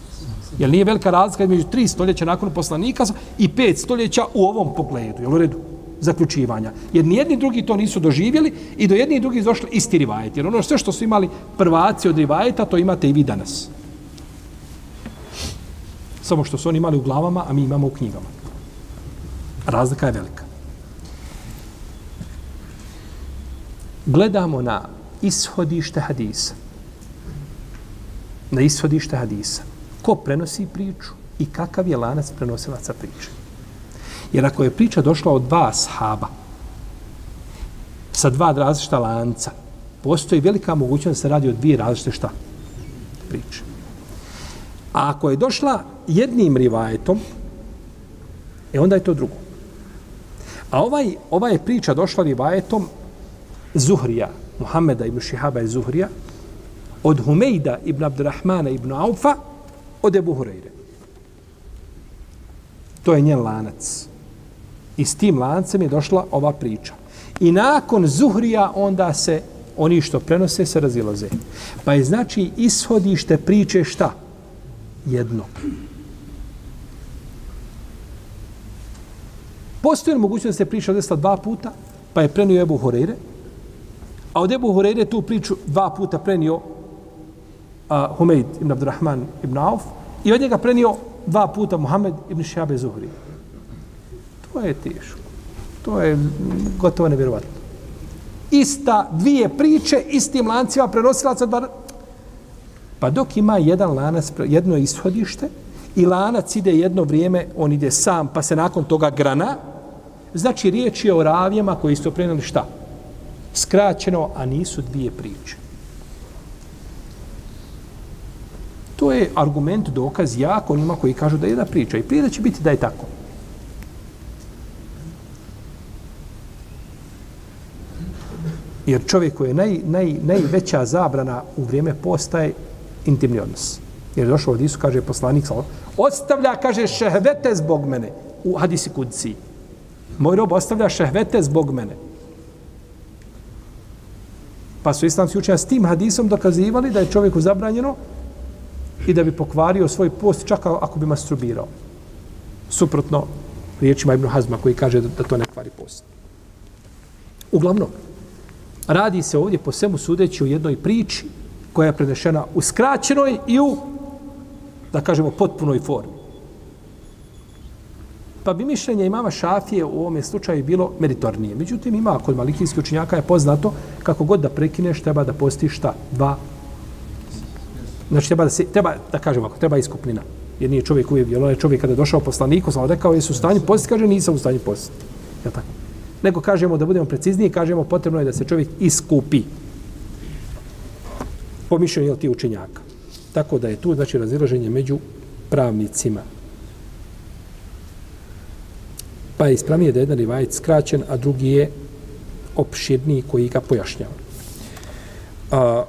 Jer nije velika razlika između tri stoljeća nakon poslanika i pet stoljeća u ovom pogledu, jel u redu? zaključivanja. Jer ni jedni drugi to nisu doživjeli i do jedni i drugi došli isti rivajet. Jer ono sve što su imali prvaci od rivajeta, to imate i vi danas. Samo što su oni imali u glavama, a mi imamo u knjigama. Razlika je velika. Gledamo na ishodište hadisa. Na ishodište hadisa. Ko prenosi priču i kakav je lanac prenosilaca priče. Jer ako je priča došla od dva sahaba, sa dva različita lanca, postoji velika mogućnost da se radi o dvije različite šta? Priče. A ako je došla jednim rivajetom, e onda je to drugo. A ovaj, ova je priča došla rivajetom Zuhrija, Muhammeda ibn Šihaba i Zuhrija, od Humejda ibn Abdurrahmana ibn Aufa, od Ebu Hureyre. To je njen lanac. I s tim lancem je došla ova priča. I nakon Zuhrija onda se oni što prenose se razilaze. Pa je znači ishodište priče šta? Jedno. Postoji li mogućnost da se priča desila dva puta, pa je prenio Ebu Horeire, a od Ebu Horeire tu priču dva puta prenio uh, Humeid ibn Abdurrahman ibn Auf i od njega prenio dva puta Muhammed ibn Šabe Zuhri. To je teško. To je gotovo nevjerovatno. Ista dvije priče, istim lancima prenosilaca dva... Pa dok ima jedan lanac, jedno ishodište, i lanac ide jedno vrijeme, on ide sam, pa se nakon toga grana, znači riječ je o ravijama koji su preneli šta? Skraćeno, a nisu dvije priče. To je argument, dokaz jak onima koji kažu da je jedna priča. I prije da će biti da je tako. Jer čovjek koji je naj, naj, najveća zabrana u vrijeme postaje intimni odnos. Jer je došao od Isu, kaže poslanik, ostavlja, kaže, šehvete zbog mene u hadisi kudci. Moj rob ostavlja šehvete zbog mene. Pa su islamski učenja s tim hadisom dokazivali da je čovjeku zabranjeno i da bi pokvario svoj post čak ako bi masturbirao. Suprotno riječima Ibn Hazma koji kaže da, to ne kvari post. Uglavnom, radi se ovdje po svemu sudeći u jednoj priči koja je prenešena u skraćenoj i u, da kažemo, potpunoj formi. Pa bi mišljenje imama Šafije u ovom slučaju bilo meritornije. Međutim, ima kod malikijskih učenjaka je poznato kako god da prekineš, treba da postiš šta? Dva. Znači, treba da, se, treba, da kažemo, ako treba iskupnina. Jer nije čovjek uvijek, jer on je čovjek kada je došao poslaniku, sam rekao, jesu u stanju postiti, kaže, nisam u stanju postiti. Ja tako? Nego kažemo, da budemo precizniji, kažemo, potrebno je da se čovjek iskupi. Po mišljenju ti učenjaka. Tako da je tu, znači, razilaženje među pravnicima pa je ispravnije da je jedan rivajet skraćen, a drugi je opširniji koji ga pojašnjava. A,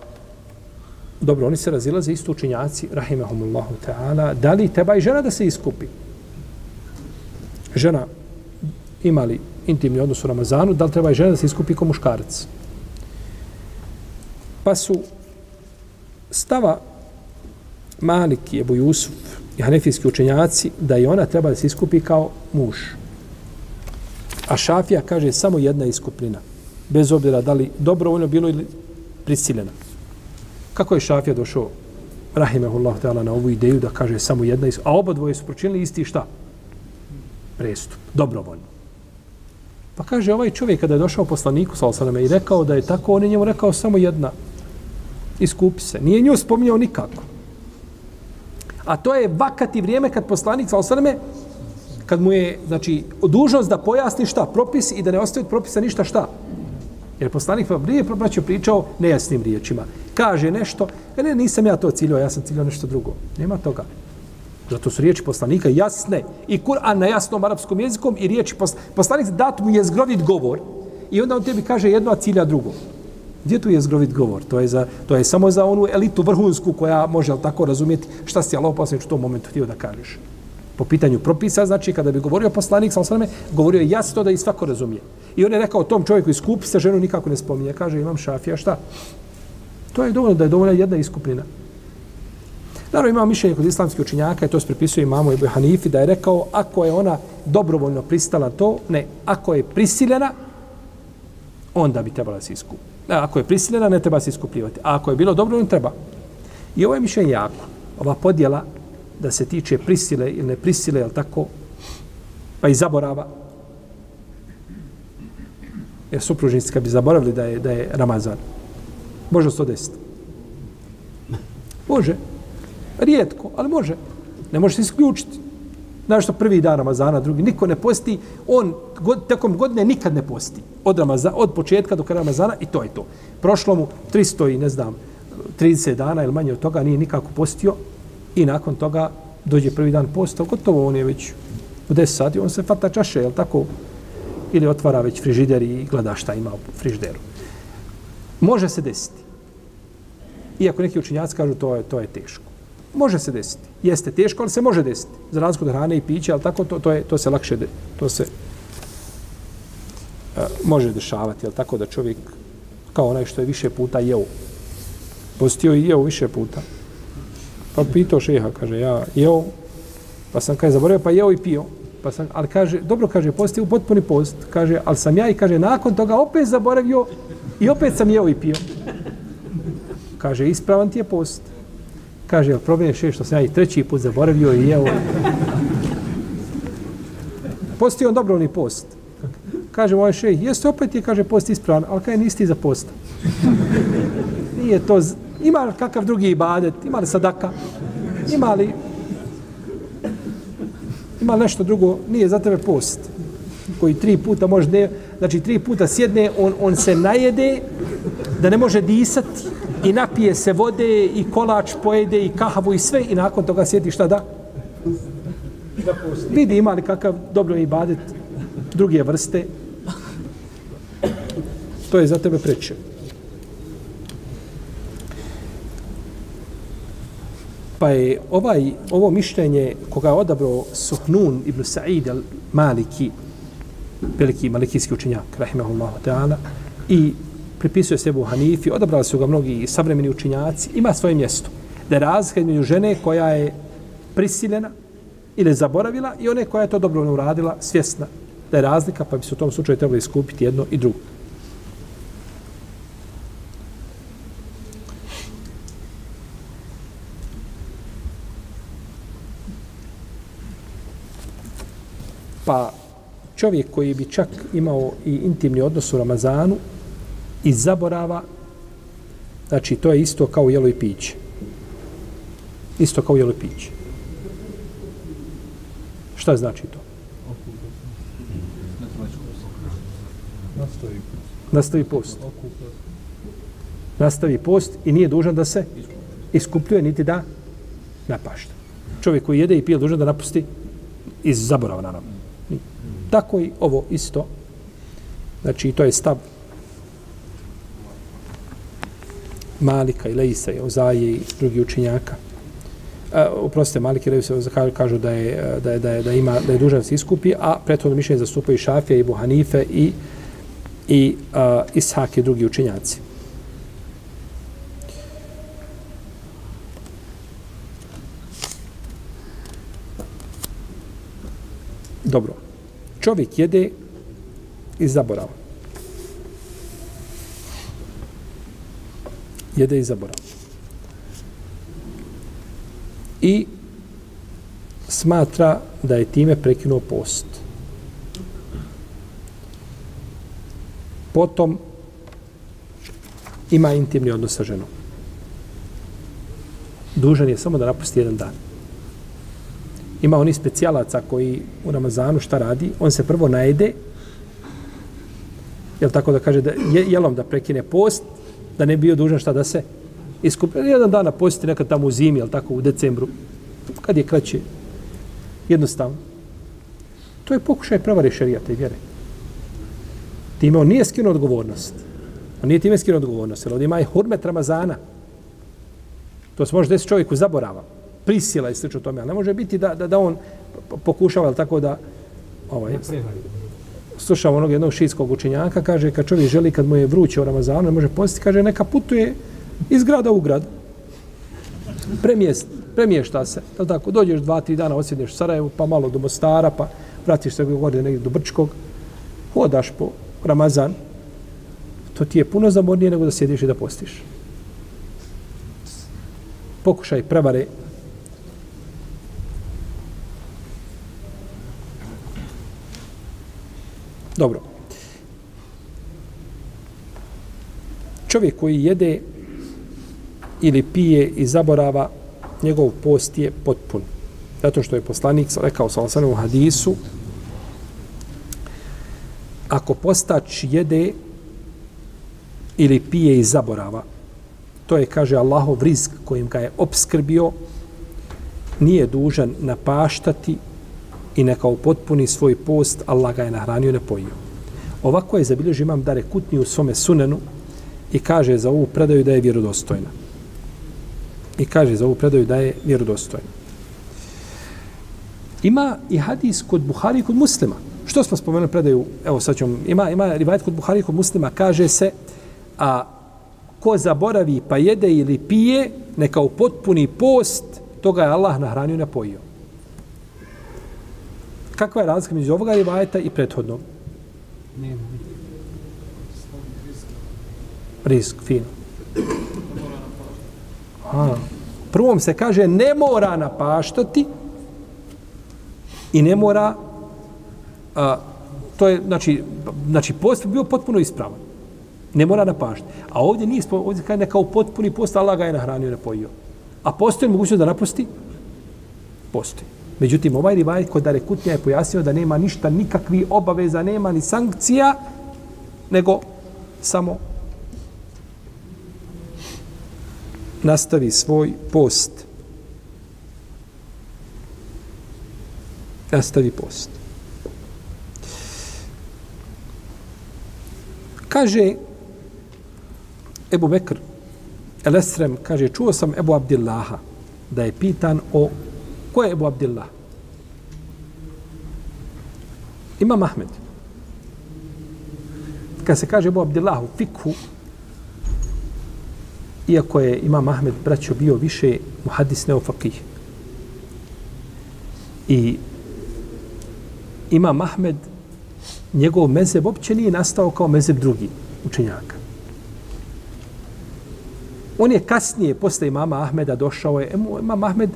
dobro, oni se razilaze isto učinjaci, rahimahumullahu ta'ala, da li treba i žena da se iskupi? Žena ima li intimni odnos u Ramazanu, da li treba i žena da se iskupi kao muškarac? Pa su stava Malik i Ebu Jusuf i hanefijski učenjaci da i ona treba da se iskupi kao muž. A Šafija kaže samo jedna iskupnina. Bez obzira da li dobrovoljno bilo ili prisiljena. Kako je Šafija došao rahimehullah ta'ala na ovu ideju da kaže samo jedna iskupnina. A oba dvoje su pročinili isti šta? Prestup. Dobrovoljno. Pa kaže ovaj čovjek kada je došao poslaniku sa i rekao da je tako, on je njemu rekao samo jedna. Iskupi se. Nije nju spominjao nikako. A to je vakati vrijeme kad poslanik sa osaname, kad mu je, znači, dužnost da pojasni šta, propis i da ne ostaje od propisa ništa šta. Jer poslanik pa prije probraćao pričao nejasnim riječima. Kaže nešto, e ne, nisam ja to ciljao, ja sam ciljao nešto drugo. Nema toga. Zato su riječi poslanika jasne i Kur'an na jasnom arapskom jezikom i riječi poslanik dat mu je zgrovit govor i onda on tebi kaže jedno, a cilja drugo. Gdje tu je zgrovit govor? To je, za, to je samo za onu elitu vrhunsku koja može tako razumjeti šta si Allah poslanik u tom momentu htio da kažeš. Po pitanju propisa, znači kada bi govorio poslanik, sam sveme, govorio je jasno da i svako razumije. I on je rekao tom čovjeku iskupi se, ženu nikako ne spominje. Kaže, imam šafija, šta? To je dovoljno da je dovoljna jedna iskupljena. Naravno, imamo mišljenje kod islamskih učinjaka, i to se pripisuje imamo Ebu Hanifi, da je rekao, ako je ona dobrovoljno pristala to, ne, ako je prisiljena, onda bi trebala se iskupiti. Ako je prisiljena, ne treba se iskupljivati. A ako je bilo dobrovoljno, treba. I ovo je mišljenje jako. Ova podjela da se tiče prisile ili ne prisile, je tako, pa i zaborava. Jer supružnici kad bi zaboravili da je, da je Ramazan, može se to desiti. Može. Rijetko, ali može. Ne može se isključiti. Znaš što prvi dan Ramazana, drugi, niko ne posti, on god, tekom godine nikad ne posti. Od, Ramazana, od početka do kraja Ramazana i to je to. Prošlo mu 300 i ne znam, 30 dana ili manje od toga, nije nikako postio i nakon toga dođe prvi dan posta, gotovo on je već u 10 sati, on se fata čaše, je tako? Ili otvara već frižider i gleda šta ima u frižideru. Može se desiti. Iako neki učinjaci kažu to je, to je teško. Može se desiti. Jeste teško, ali se može desiti. Za razliku od hrane i pića, ali tako to, to, je, to se lakše, de, to se a, može dešavati, ali tako da čovjek kao onaj što je više puta jeo. Postio i jeo više puta. Pa pitao šeha, kaže, ja jeo, pa sam kaže, zaboravio, pa jeo i pio. Pa sam, ali kaže, dobro kaže, posti u potpuni post. Kaže, ali sam ja i kaže, nakon toga opet zaboravio i opet sam jeo i pio. Kaže, ispravan ti je post. Kaže, problem je še što sam ja i treći put zaboravio i jeo. Posti on dobrovni post. Kaže, moj šej, jeste opet je, kaže, post ispravan, ali kaj nisi za posta. Nije to, ima li kakav drugi ibadet, ima li sadaka, ima li, ima li nešto drugo, nije za tebe post koji tri puta može ne, znači tri puta sjedne, on, on se najede da ne može disati i napije se vode i kolač pojede i kahavu i sve i nakon toga sjeti šta da? Da Vidi ima li kakav dobro ibadet druge vrste. To je za tebe preče. Pa je ovaj, ovo mišljenje koga je odabrao Suhnun ibn Sa'id al-Maliki, veliki malikijski učenjak, rahimahullahu ta'ala, i pripisuje se Ebu Hanifi, odabrali su ga mnogi savremeni učinjaci, ima svoje mjesto. Da je razlika između žene koja je prisiljena ili zaboravila i one koja je to dobro uradila, svjesna da je razlika, pa bi se u tom slučaju trebali iskupiti jedno i drugo. Pa čovjek koji bi čak imao i intimni odnos u Ramazanu i zaborava, znači to je isto kao jelo i piće. Isto kao jelo i piće. Šta znači to? Nastavi post. Nastavi post i nije dužan da se iskupljuje niti da napašta. Čovjek koji jede i pije dužan da napusti iz zaborava naravno. Tako i ovo isto. Znači, to je stav Malika i Leisa i Ozaje i drugi učinjaka. E, uprostite, Malik i Leisa kažu, kažu da, je, da, je, da, je, da, ima, da je dužan se iskupi, a prethodno mišljenje zastupaju i Šafija i Buhanife i, i a, Ishak i drugi učinjaci. Dobro. Čovjek jede i zaborava. Jede i zaborava. I smatra da je time prekinuo post. Potom ima intimni odnos sa ženom. Dužan je samo da napusti jedan dan. Ima oni specijalaca koji u Ramazanu šta radi? On se prvo najede, jel tako da kaže, da je, jelom da prekine post, da ne bio dužan šta da se iskupi. Jedan dan na posti nekad tamo u zimi, jel tako, u decembru, kad je kraće, jednostavno. To je pokušaj prevare šarijata i vjere. Time on nije skinuo odgovornost. On nije time skinuo odgovornost. Jer ovdje ima i hurmet Ramazana. To se može desiti čovjeku zaborava. Prisila i slično tome. Ali ne može biti da, da, da on pokušava, ali tako da ovaj, slušao onog jednog šijskog učenjaka, kaže, kad čovjek želi, kad mu je vruće u Ramazanu, ne može postiti, kaže, neka putuje iz grada u grad. Premijest, premješta se. Da tako, dođeš dva, tri dana, osjedneš u Sarajevu, pa malo do Mostara, pa vratiš se gore negdje do Brčkog, hodaš po Ramazan, to ti je puno zamornije nego da sjediš i da postiš. Pokušaj prevare Dobro. Čovjek koji jede ili pije i zaborava, njegov post je potpun. Zato što je poslanik rekao sa u hadisu, ako postač jede ili pije i zaborava, to je, kaže Allahov rizk kojim ga je obskrbio, nije dužan napaštati i neka upotpuni svoj post, Allah ga je nahranio i napojio. Ovako je zabilježio imam Dare Kutni u svome sunenu i kaže za ovu predaju da je vjerodostojna. I kaže za ovu predaju da je vjerodostojna. Ima i hadis kod Buhari i kod muslima. Što smo spomenuli predaju? Evo sad ćemo, ima, ima rivajet kod Buhari i kod muslima, kaže se, a ko zaboravi pa jede ili pije, neka u potpuni post, toga je Allah nahranio i napojio. Kakva je razlika među ovoga rivajeta i prethodnog? Nema. Risk, fino. A, prvom se kaže ne mora napaštati i ne mora a, to je znači znači post bio potpuno ispravan. Ne mora napaštati. A ovdje nije ovdje kaže neka u potpuni post Allah ga je nahranio i napojio. A postoji mogućnost da napusti? Postoji. Međutim, ovaj rivajet kod Dare Kutnja je pojasnio da nema ništa, nikakvi obaveza, nema ni sankcija, nego samo nastavi svoj post. Nastavi post. Kaže Ebu Bekr, El Esrem, kaže, čuo sam Ebu Abdillaha da je pitan o Ko je Ebu Abdillah? Ima Mahmed. Kad se kaže Ebu Abdillah u fikhu, iako je Ima Mahmed braćo bio više muhadis neofakih. I Ima Mahmed, njegov mezeb uopće nije nastao kao mezeb drugi učenjaka. On je kasnije, posle imama Ahmeda, došao je, imam Ahmed,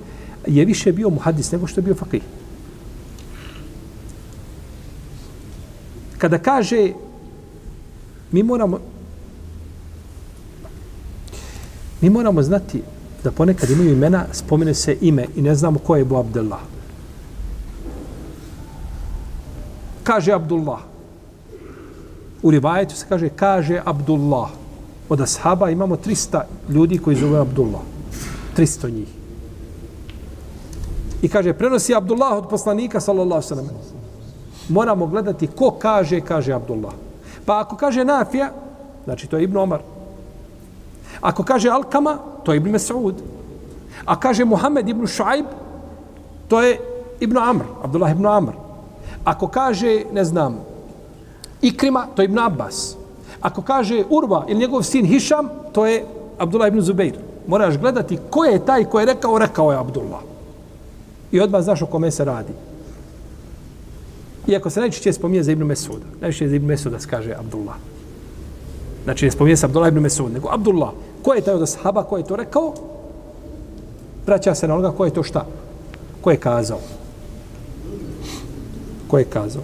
je više bio muhadis nego što je bio fakih. Kada kaže mi moramo mi moramo znati da ponekad imaju imena, spomene se ime i ne znamo ko je Ebu Abdullah. Kaže Abdullah. U rivajetu se kaže kaže Abdullah. Od ashaba imamo 300 ljudi koji zove Abdullah. 300 njih. I kaže, prenosi Abdullah od poslanika, sallallahu sallam. Moramo gledati ko kaže, kaže Abdullah. Pa ako kaže Nafija, znači to je Ibn Omar. Ako kaže Alkama, to je Ibn Mas'ud. A kaže Muhammed ibn Šuaib, to je Ibn Amr, Abdullah ibn Amr. Ako kaže, ne znam, Ikrima, to je Ibn Abbas. Ako kaže Urba ili njegov sin Hišam, to je Abdullah ibn Zubeir. Moraš gledati ko je taj ko je rekao, rekao je Abdullah. I odmah znaš o kome se radi. Iako se najčešće spominje za Ibn Mesuda. Najčešće za Ibn Mesuda se kaže Abdullah. Znači ne spominje se Abdullah ibn Mesud, nego Abdullah. Ko je taj od sahaba, ko je to rekao? Vraća se na onoga ko je to šta? Ko je kazao? Ko je kazao?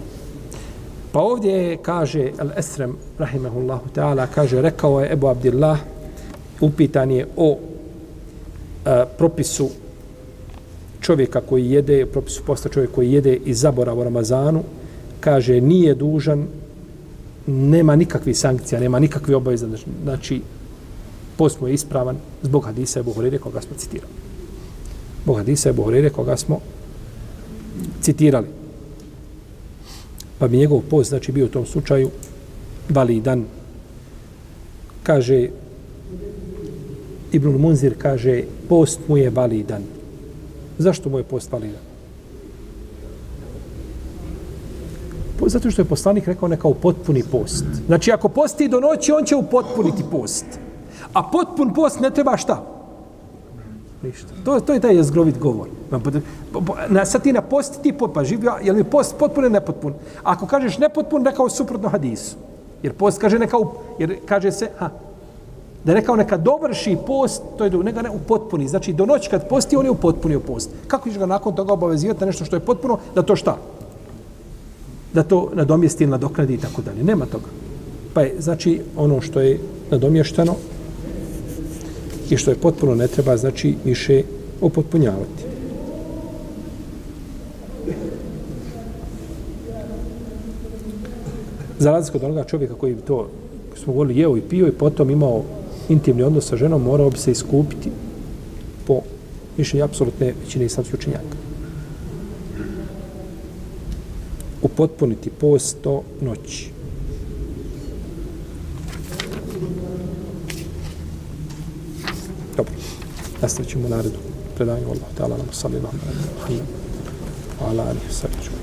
Pa ovdje kaže Al-Esrem, rahimahullahu ta'ala, kaže, rekao je Ebu Abdillah, upitan je o a, propisu čovjeka koji jede, propisu posta čovjek koji jede i zaborav u Ramazanu, kaže, nije dužan, nema nikakvih sankcija, nema nikakve obaveze, znači, post mu je ispravan zbog hadisa Ebu Horeire koga smo citirali. Zbog hadisa Ebu Horeire koga smo citirali. Pa bi njegov post, znači, bio u tom slučaju validan. Kaže, Ibn Munzir kaže, post mu je validan. Zašto mu je post validan? Zato što je poslanik rekao neka u potpuni post. Znači, ako posti do noći, on će upotpuniti post. A potpun post ne treba šta? Ništa. To, to je taj jezgrovit govor. Pa, pa, pa, na, sad ti na post ti pa živio, je li post potpun ili nepotpun? Ako kažeš nepotpun, rekao suprotno hadisu. Jer post kaže neka, u, jer kaže se, ha, da je rekao neka dovrši post, to je do, neka ne u potpuni. Znači, do noći kad posti, on je u post. Kako ćeš ga nakon toga obavezivati nešto što je potpuno, da to šta? Da to nadomjesti ili nadokradi i tako dalje. Nema toga. Pa je, znači, ono što je nadomješteno, i što je potpuno ne treba, znači, više opotpunjavati. Za razliku od onoga čovjeka koji bi to, smo govorili, jeo i pio i potom imao intimni odnos sa ženom, morao bi se iskupiti po mišljenju apsolutne većine islamskih učenjaka. Upotpuniti post do noći. Dobro. Nastavit ćemo naredu predanju Allah. Ta'ala nam salli nam na Muhammed. Wa